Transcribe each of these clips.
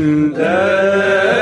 لا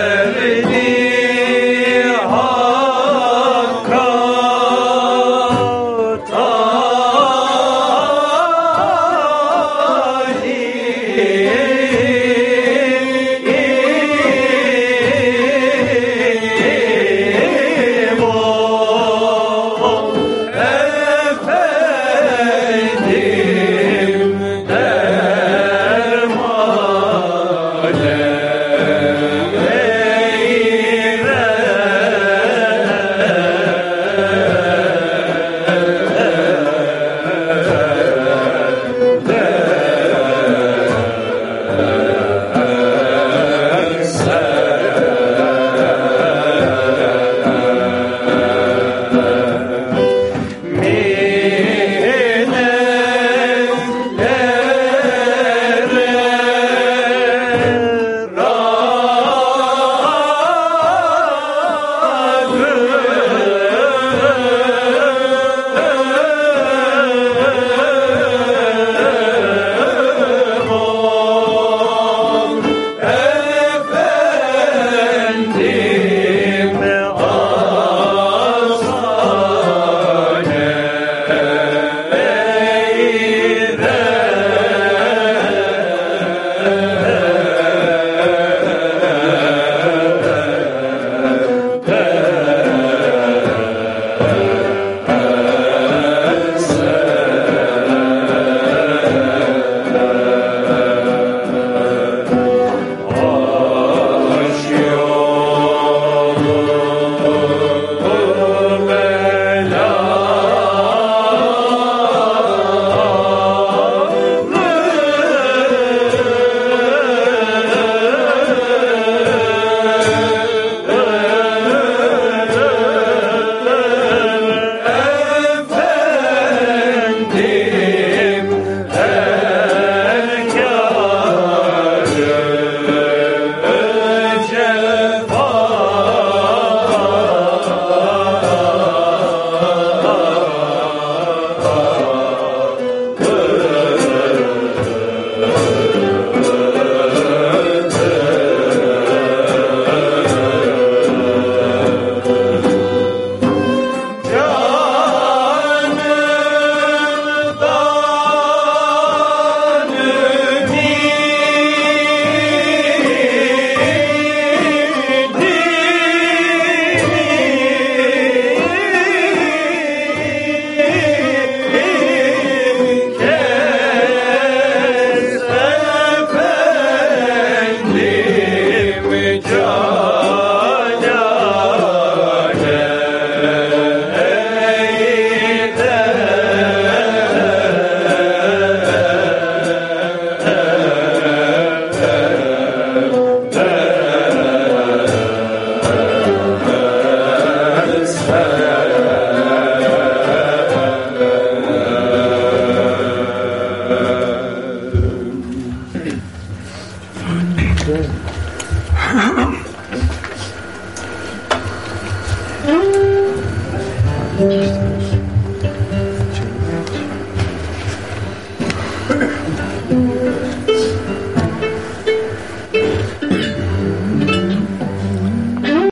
嗯。